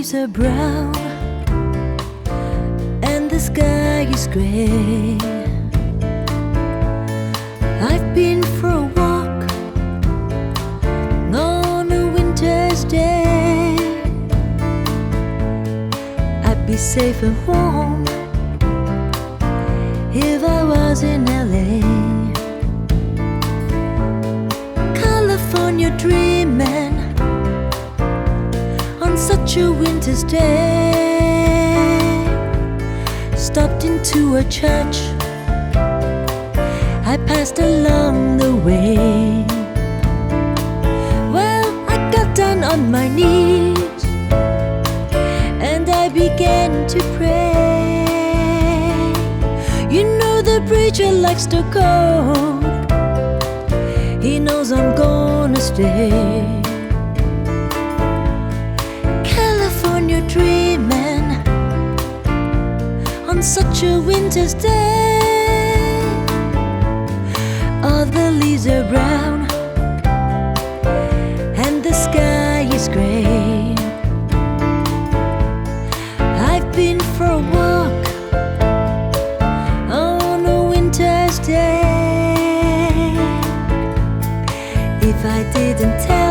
leaves are brown and the sky is gray. I've been for a walk on a winter's day. I'd be safe and warm if I was in such a winter's day. Stopped into a church I passed along the way. Well, I got down on my knees and I began to pray. You know, the preacher likes to go, he knows I'm gonna stay. A winter's day. All the leaves are brown and the sky is gray. I've been for a walk on a winter's day. If I didn't tell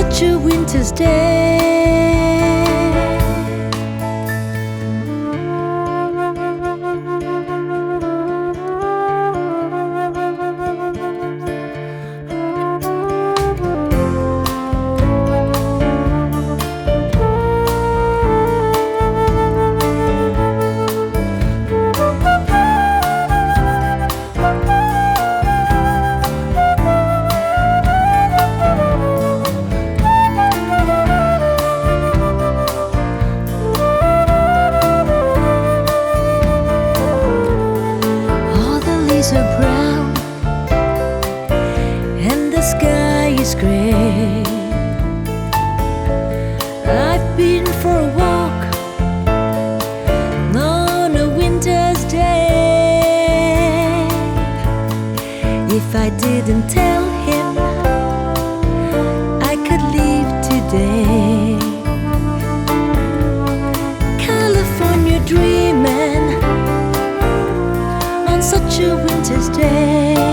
such a winter's day. If I didn't tell him, I could leave today. California dreaming on such a winter's day.